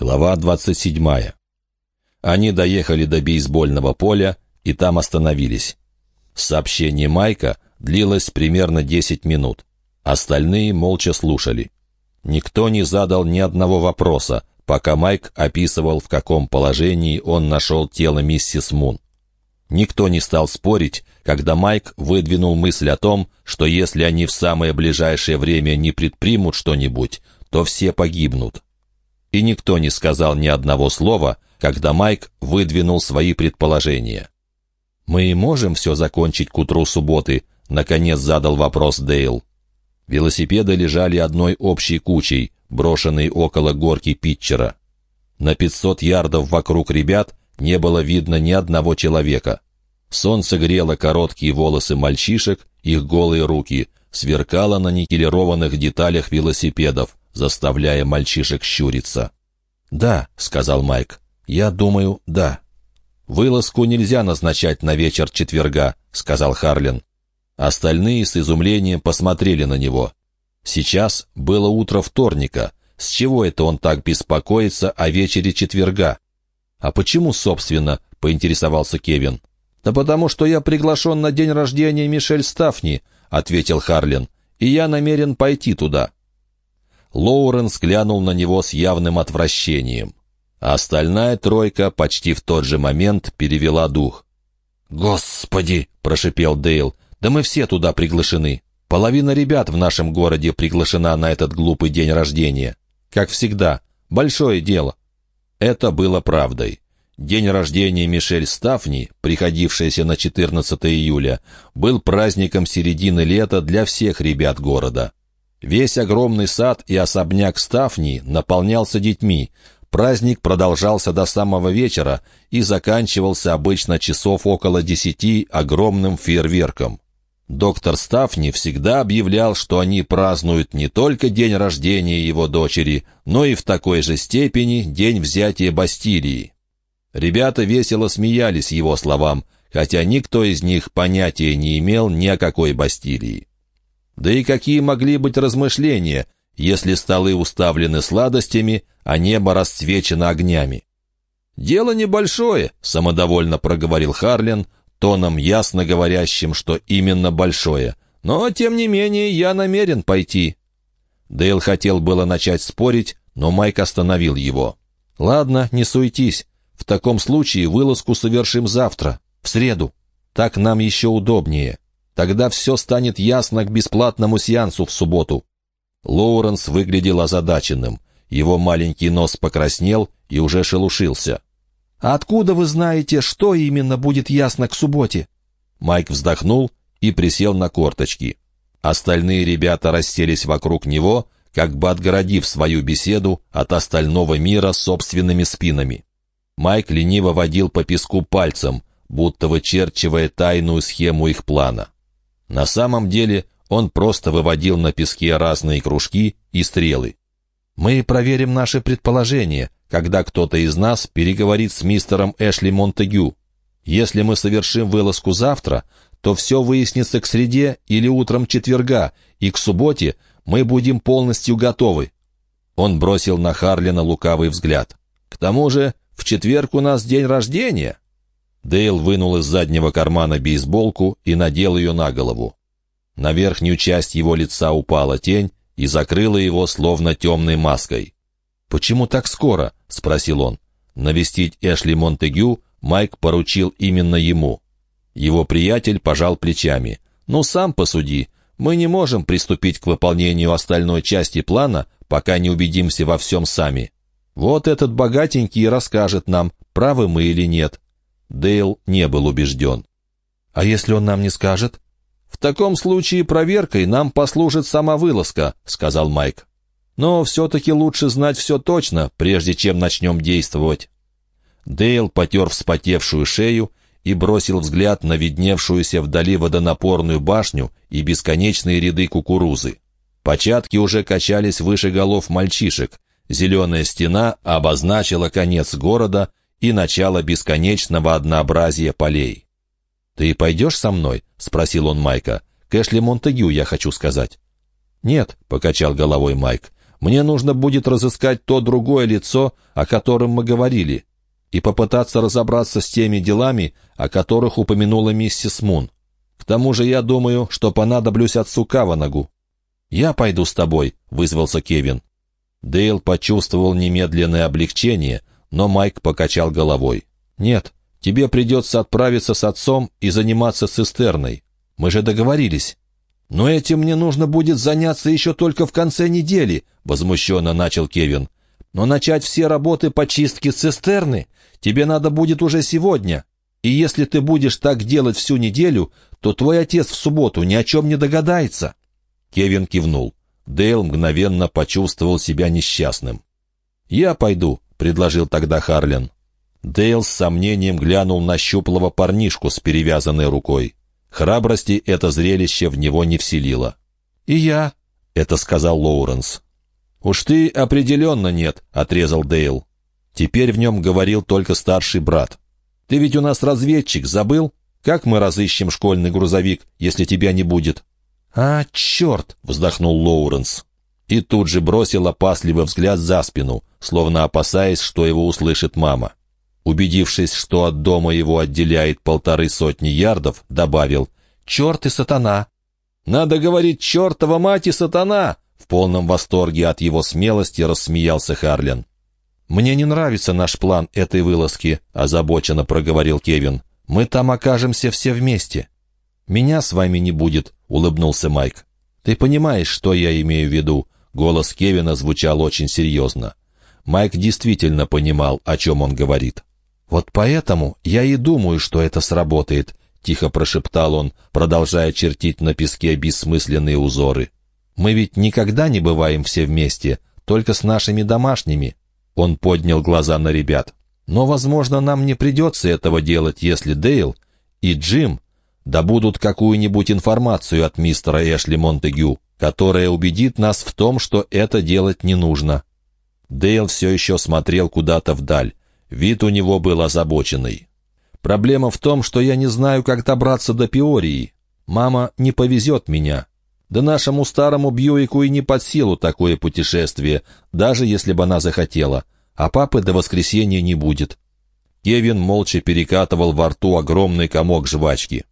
Глава 27. Они доехали до бейсбольного поля и там остановились. Сообщение Майка длилось примерно 10 минут. Остальные молча слушали. Никто не задал ни одного вопроса, пока Майк описывал, в каком положении он нашел тело миссис Мун. Никто не стал спорить, когда Майк выдвинул мысль о том, что если они в самое ближайшее время не предпримут что-нибудь, то все погибнут и никто не сказал ни одного слова, когда Майк выдвинул свои предположения. «Мы можем все закончить к утру субботы», — наконец задал вопрос Дейл. Велосипеды лежали одной общей кучей, брошенной около горки питчера. На 500 ярдов вокруг ребят не было видно ни одного человека. Солнце грело короткие волосы мальчишек, их голые руки, сверкало на никелированных деталях велосипедов, заставляя мальчишек щуриться. «Да», — сказал Майк, — «я думаю, да». «Вылазку нельзя назначать на вечер четверга», — сказал Харлин. Остальные с изумлением посмотрели на него. Сейчас было утро вторника. С чего это он так беспокоится о вечере четверга? «А почему, собственно?» — поинтересовался Кевин. «Да потому что я приглашен на день рождения Мишель Стафни», — ответил Харлин, — «и я намерен пойти туда». Лоуренс глянул на него с явным отвращением. А остальная тройка почти в тот же момент перевела дух. «Господи!» — прошипел Дейл. «Да мы все туда приглашены. Половина ребят в нашем городе приглашена на этот глупый день рождения. Как всегда, большое дело». Это было правдой. День рождения Мишель Стафни, приходившийся на 14 июля, был праздником середины лета для всех ребят города. Весь огромный сад и особняк Стафни наполнялся детьми. Праздник продолжался до самого вечера и заканчивался обычно часов около десяти огромным фейерверком. Доктор Стафни всегда объявлял, что они празднуют не только день рождения его дочери, но и в такой же степени день взятия Бастилии. Ребята весело смеялись его словам, хотя никто из них понятия не имел ни о какой Бастилии. Да и какие могли быть размышления, если столы уставлены сладостями, а небо расцвечено огнями? «Дело небольшое», — самодовольно проговорил Харлин, тоном ясно говорящим, что именно большое. «Но, тем не менее, я намерен пойти». Дейл хотел было начать спорить, но Майк остановил его. «Ладно, не суетись. В таком случае вылазку совершим завтра, в среду. Так нам еще удобнее». Тогда все станет ясно к бесплатному сеансу в субботу». Лоуренс выглядел озадаченным. Его маленький нос покраснел и уже шелушился. «А откуда вы знаете, что именно будет ясно к субботе?» Майк вздохнул и присел на корточки. Остальные ребята расселись вокруг него, как бы отгородив свою беседу от остального мира собственными спинами. Майк лениво водил по песку пальцем, будто вычерчивая тайную схему их плана. На самом деле он просто выводил на песке разные кружки и стрелы. «Мы проверим наши предположения, когда кто-то из нас переговорит с мистером Эшли Монтегю. Если мы совершим вылазку завтра, то все выяснится к среде или утром четверга, и к субботе мы будем полностью готовы». Он бросил на Харлина лукавый взгляд. «К тому же в четверг у нас день рождения». Дейл вынул из заднего кармана бейсболку и надел ее на голову. На верхнюю часть его лица упала тень и закрыла его словно темной маской. «Почему так скоро?» — спросил он. Навестить Эшли Монтегю Майк поручил именно ему. Его приятель пожал плечами. «Ну, сам посуди. Мы не можем приступить к выполнению остальной части плана, пока не убедимся во всем сами. Вот этот богатенький расскажет нам, правы мы или нет. Дейл не был убежден. «А если он нам не скажет?» «В таком случае проверкой нам послужит сама вылазка», — сказал Майк. «Но все-таки лучше знать все точно, прежде чем начнем действовать». Дейл потер вспотевшую шею и бросил взгляд на видневшуюся вдали водонапорную башню и бесконечные ряды кукурузы. Початки уже качались выше голов мальчишек. Зеленая стена обозначила конец города, и начало бесконечного однообразия полей. «Ты пойдешь со мной?» — спросил он Майка. «Кэшли Монтегю, я хочу сказать». «Нет», — покачал головой Майк, — Мне нужно будет разыскать то другое лицо, о котором мы говорили, и попытаться разобраться с теми делами, о которых упомянула миссис Мун. К тому же я думаю, что понадоблюсь отцу Каванагу». «Я пойду с тобой», — вызвался Кевин. Дейл почувствовал немедленное облегчение, но Майк покачал головой. «Нет, тебе придется отправиться с отцом и заниматься цистерной. Мы же договорились». «Но этим мне нужно будет заняться еще только в конце недели», — возмущенно начал Кевин. «Но начать все работы по чистке цистерны тебе надо будет уже сегодня. И если ты будешь так делать всю неделю, то твой отец в субботу ни о чем не догадается». Кевин кивнул. Дейл мгновенно почувствовал себя несчастным. «Я пойду», — предложил тогда Харлин. Дейл с сомнением глянул на щуплого парнишку с перевязанной рукой. Храбрости это зрелище в него не вселило. «И я», — это сказал Лоуренс. «Уж ты определенно нет», — отрезал Дейл. Теперь в нем говорил только старший брат. «Ты ведь у нас разведчик, забыл? Как мы разыщем школьный грузовик, если тебя не будет?» «А, черт!» — вздохнул Лоуренс. И тут же бросил опасливый взгляд за спину, словно опасаясь, что его услышит мама. Убедившись, что от дома его отделяет полторы сотни ярдов, добавил «Черт и сатана!» «Надо говорить «чертова мать и сатана!» В полном восторге от его смелости рассмеялся Харлен. «Мне не нравится наш план этой вылазки», — озабоченно проговорил Кевин. «Мы там окажемся все вместе». «Меня с вами не будет», — улыбнулся Майк. «Ты понимаешь, что я имею в виду?» Голос Кевина звучал очень серьезно. Майк действительно понимал, о чем он говорит. «Вот поэтому я и думаю, что это сработает», — тихо прошептал он, продолжая чертить на песке бессмысленные узоры. «Мы ведь никогда не бываем все вместе, только с нашими домашними». Он поднял глаза на ребят. «Но, возможно, нам не придется этого делать, если Дейл и Джим добудут какую-нибудь информацию от мистера Эшли Монтегю, которая убедит нас в том, что это делать не нужно». Дейл все еще смотрел куда-то вдаль. Вид у него был озабоченный. «Проблема в том, что я не знаю, как добраться до Пиории. Мама не повезет меня. Да нашему старому Бьюику и не под силу такое путешествие, даже если бы она захотела. А папы до воскресенья не будет». Кевин молча перекатывал во рту огромный комок жвачки.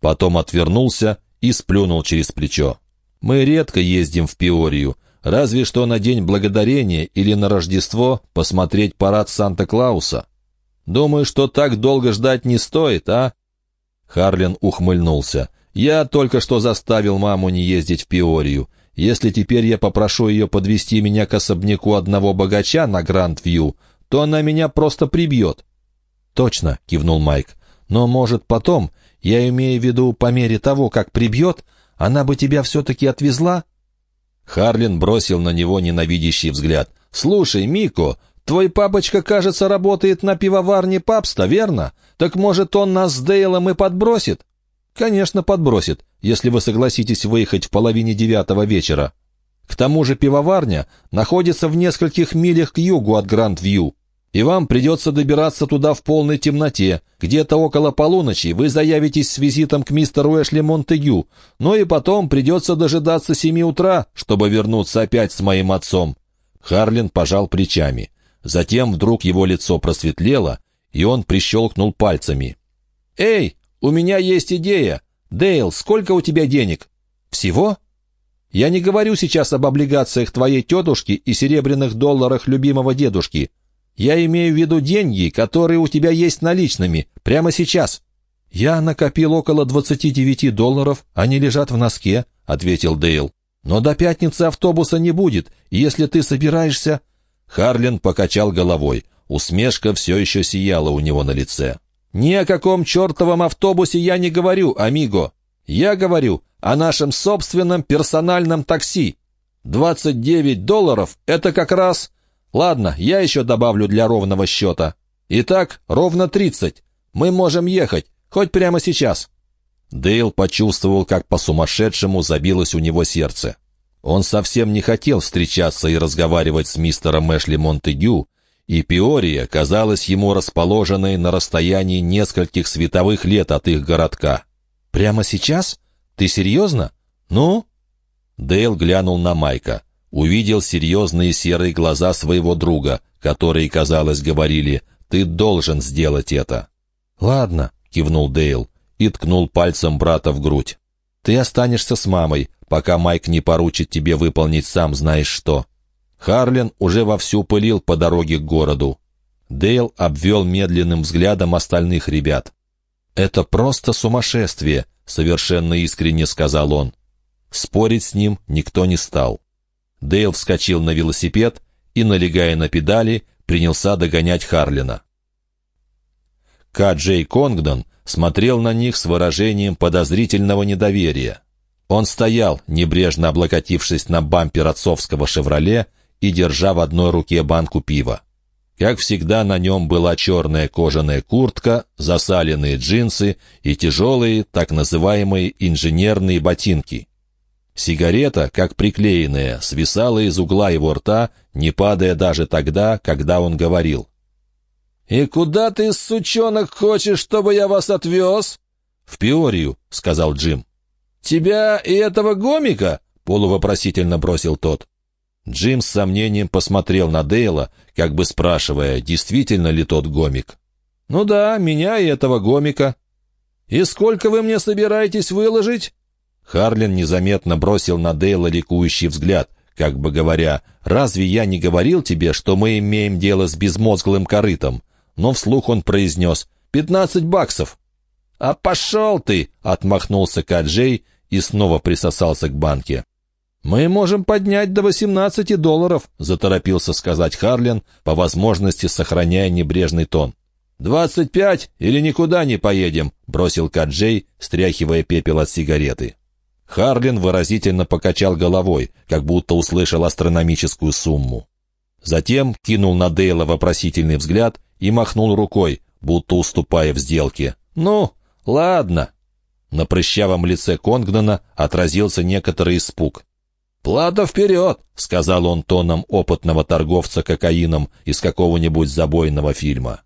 Потом отвернулся и сплюнул через плечо. «Мы редко ездим в Пиорию, Разве что на День Благодарения или на Рождество посмотреть парад Санта-Клауса. Думаю, что так долго ждать не стоит, а?» Харлин ухмыльнулся. «Я только что заставил маму не ездить в Пиорию. Если теперь я попрошу ее подвести меня к особняку одного богача на Гранд-Вью, то она меня просто прибьет». «Точно», — кивнул Майк. «Но, может, потом, я имею в виду по мере того, как прибьет, она бы тебя все-таки отвезла?» Харлин бросил на него ненавидящий взгляд. «Слушай, Мико, твой папочка, кажется, работает на пивоварне Папста, верно? Так, может, он нас с Дейлом и подбросит?» «Конечно, подбросит, если вы согласитесь выехать в половине девятого вечера. К тому же пивоварня находится в нескольких милях к югу от Гранд-Вью и вам придется добираться туда в полной темноте. Где-то около полуночи вы заявитесь с визитом к мистеру Эшли Монтегю, но и потом придется дожидаться семи утра, чтобы вернуться опять с моим отцом». Харлин пожал плечами. Затем вдруг его лицо просветлело, и он прищелкнул пальцами. «Эй, у меня есть идея! Дейл, сколько у тебя денег?» «Всего?» «Я не говорю сейчас об облигациях твоей тетушки и серебряных долларах любимого дедушки. Я имею в виду деньги, которые у тебя есть наличными, прямо сейчас». «Я накопил около 29 долларов, они лежат в носке», — ответил Дейл. «Но до пятницы автобуса не будет, если ты собираешься...» Харлин покачал головой. Усмешка все еще сияла у него на лице. «Ни о каком чертовом автобусе я не говорю, амиго. Я говорю о нашем собственном персональном такси. 29 долларов — это как раз Ладно, я еще добавлю для ровного счета. Итак, ровно тридцать. Мы можем ехать, хоть прямо сейчас». Дейл почувствовал, как по-сумасшедшему забилось у него сердце. Он совсем не хотел встречаться и разговаривать с мистером Эшли Монтегю, и Пиория казалась ему расположенной на расстоянии нескольких световых лет от их городка. «Прямо сейчас? Ты серьезно? Ну?» Дейл глянул на Майка. Увидел серьезные серые глаза своего друга, которые, казалось, говорили «Ты должен сделать это». «Ладно», — кивнул Дейл и ткнул пальцем брата в грудь. «Ты останешься с мамой, пока Майк не поручит тебе выполнить сам знаешь что». Харлин уже вовсю пылил по дороге к городу. Дейл обвел медленным взглядом остальных ребят. «Это просто сумасшествие», — совершенно искренне сказал он. Спорить с ним никто не стал. Дейл вскочил на велосипед и, налегая на педали, принялся догонять Харлина. К. Джей Конгдон смотрел на них с выражением подозрительного недоверия. Он стоял, небрежно облокотившись на бампер отцовского «Шевроле» и держа в одной руке банку пива. Как всегда, на нем была черная кожаная куртка, засаленные джинсы и тяжелые, так называемые инженерные ботинки. Сигарета, как приклеенная, свисала из угла его рта, не падая даже тогда, когда он говорил. «И куда ты, сучонок, хочешь, чтобы я вас отвез?» «В Пиорию», — сказал Джим. «Тебя и этого гомика?» — полувопросительно бросил тот. Джим с сомнением посмотрел на Дейла, как бы спрашивая, действительно ли тот гомик. «Ну да, меня и этого гомика». «И сколько вы мне собираетесь выложить?» Харлин незаметно бросил на Дейла ликующий взгляд, как бы говоря, «Разве я не говорил тебе, что мы имеем дело с безмозглым корытом?» но вслух он произнес «Пятнадцать баксов». «А пошел ты!» — отмахнулся Каджей и снова присосался к банке. «Мы можем поднять до восемнадцати долларов», — заторопился сказать Харлин, по возможности сохраняя небрежный тон. «Двадцать пять или никуда не поедем», — бросил Каджей, стряхивая пепел от сигареты. Харлин выразительно покачал головой, как будто услышал астрономическую сумму. Затем кинул на Дейла вопросительный взгляд и махнул рукой, будто уступая в сделке. «Ну, ладно». На прыщавом лице Конгдона отразился некоторый испуг. «Плата вперед!» — сказал он тоном опытного торговца кокаином из какого-нибудь забойного фильма.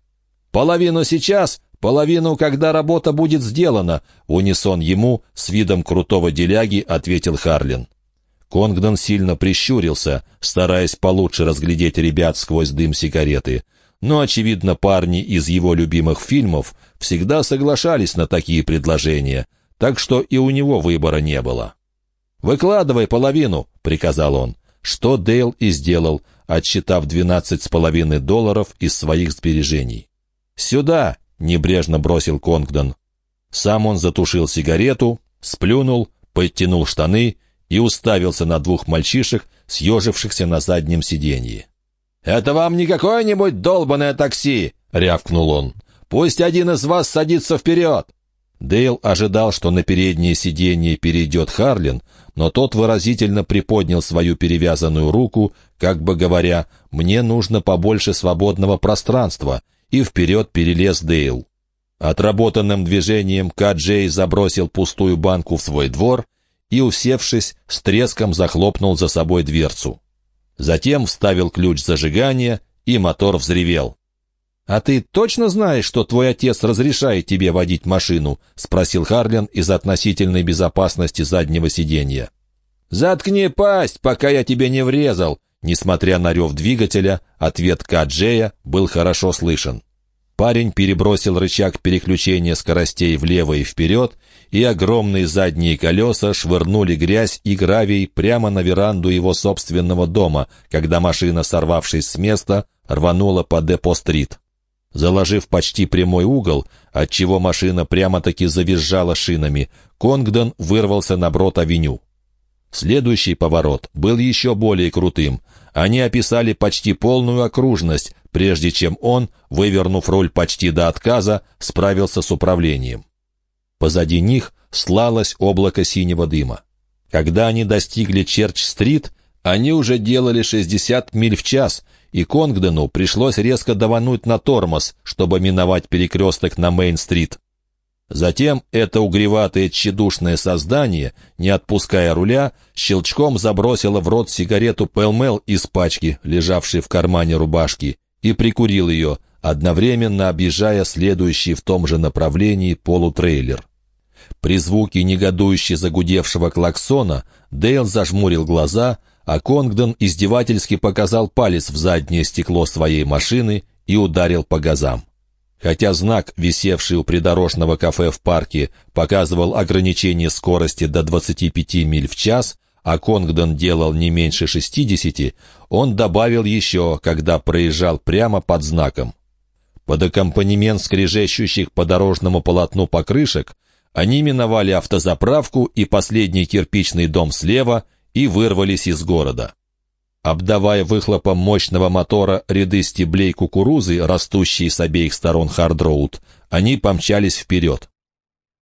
«Половину сейчас, половину, когда работа будет сделана», — унисон ему с видом крутого деляги ответил Харлин. Конгдон сильно прищурился, стараясь получше разглядеть ребят сквозь дым сигареты но, очевидно, парни из его любимых фильмов всегда соглашались на такие предложения, так что и у него выбора не было. «Выкладывай половину», — приказал он, что Дейл и сделал, отсчитав двенадцать с половиной долларов из своих сбережений. «Сюда!» — небрежно бросил Конгдон. Сам он затушил сигарету, сплюнул, подтянул штаны и уставился на двух мальчишек, съежившихся на заднем сиденье. «Это вам не какое-нибудь долбанное такси!» — рявкнул он. «Пусть один из вас садится вперед!» Дейл ожидал, что на переднее сиденье перейдет Харлин, но тот выразительно приподнял свою перевязанную руку, как бы говоря, «мне нужно побольше свободного пространства», и вперед перелез Дейл. Отработанным движением Каджей забросил пустую банку в свой двор и, усевшись, с треском захлопнул за собой дверцу. Затем вставил ключ зажигания, и мотор взревел. «А ты точно знаешь, что твой отец разрешает тебе водить машину?» — спросил Харлин из относительной безопасности заднего сиденья. «Заткни пасть, пока я тебе не врезал!» Несмотря на рев двигателя, ответ Каджея был хорошо слышен. Парень перебросил рычаг переключения скоростей влево и вперед, и огромные задние колеса швырнули грязь и гравий прямо на веранду его собственного дома, когда машина, сорвавшись с места, рванула по Депо-стрит. Заложив почти прямой угол, отчего машина прямо-таки завизжала шинами, Конгдон вырвался на Брод-авеню. Следующий поворот был еще более крутым. Они описали почти полную окружность, прежде чем он, вывернув руль почти до отказа, справился с управлением. Позади них слалось облако синего дыма. Когда они достигли Черч-стрит, они уже делали 60 миль в час, и Конгдену пришлось резко давануть на тормоз, чтобы миновать перекресток на Мейн-стрит. Затем это угреватое тщедушное создание, не отпуская руля, щелчком забросило в рот сигарету Пэлмел из пачки, лежавшей в кармане рубашки, и прикурил ее, одновременно объезжая следующий в том же направлении полутрейлер. При звуке негодующе загудевшего клаксона Дейл зажмурил глаза, а Конгдон издевательски показал палец в заднее стекло своей машины и ударил по газам. Хотя знак, висевший у придорожного кафе в парке, показывал ограничение скорости до 25 миль в час, а Конгдон делал не меньше 60, он добавил еще, когда проезжал прямо под знаком. Под аккомпанемент скрежещущих по дорожному полотну покрышек они миновали автозаправку и последний кирпичный дом слева и вырвались из города. Обдавая выхлопом мощного мотора ряды стеблей кукурузы, растущие с обеих сторон Хардроуд, они помчались вперед.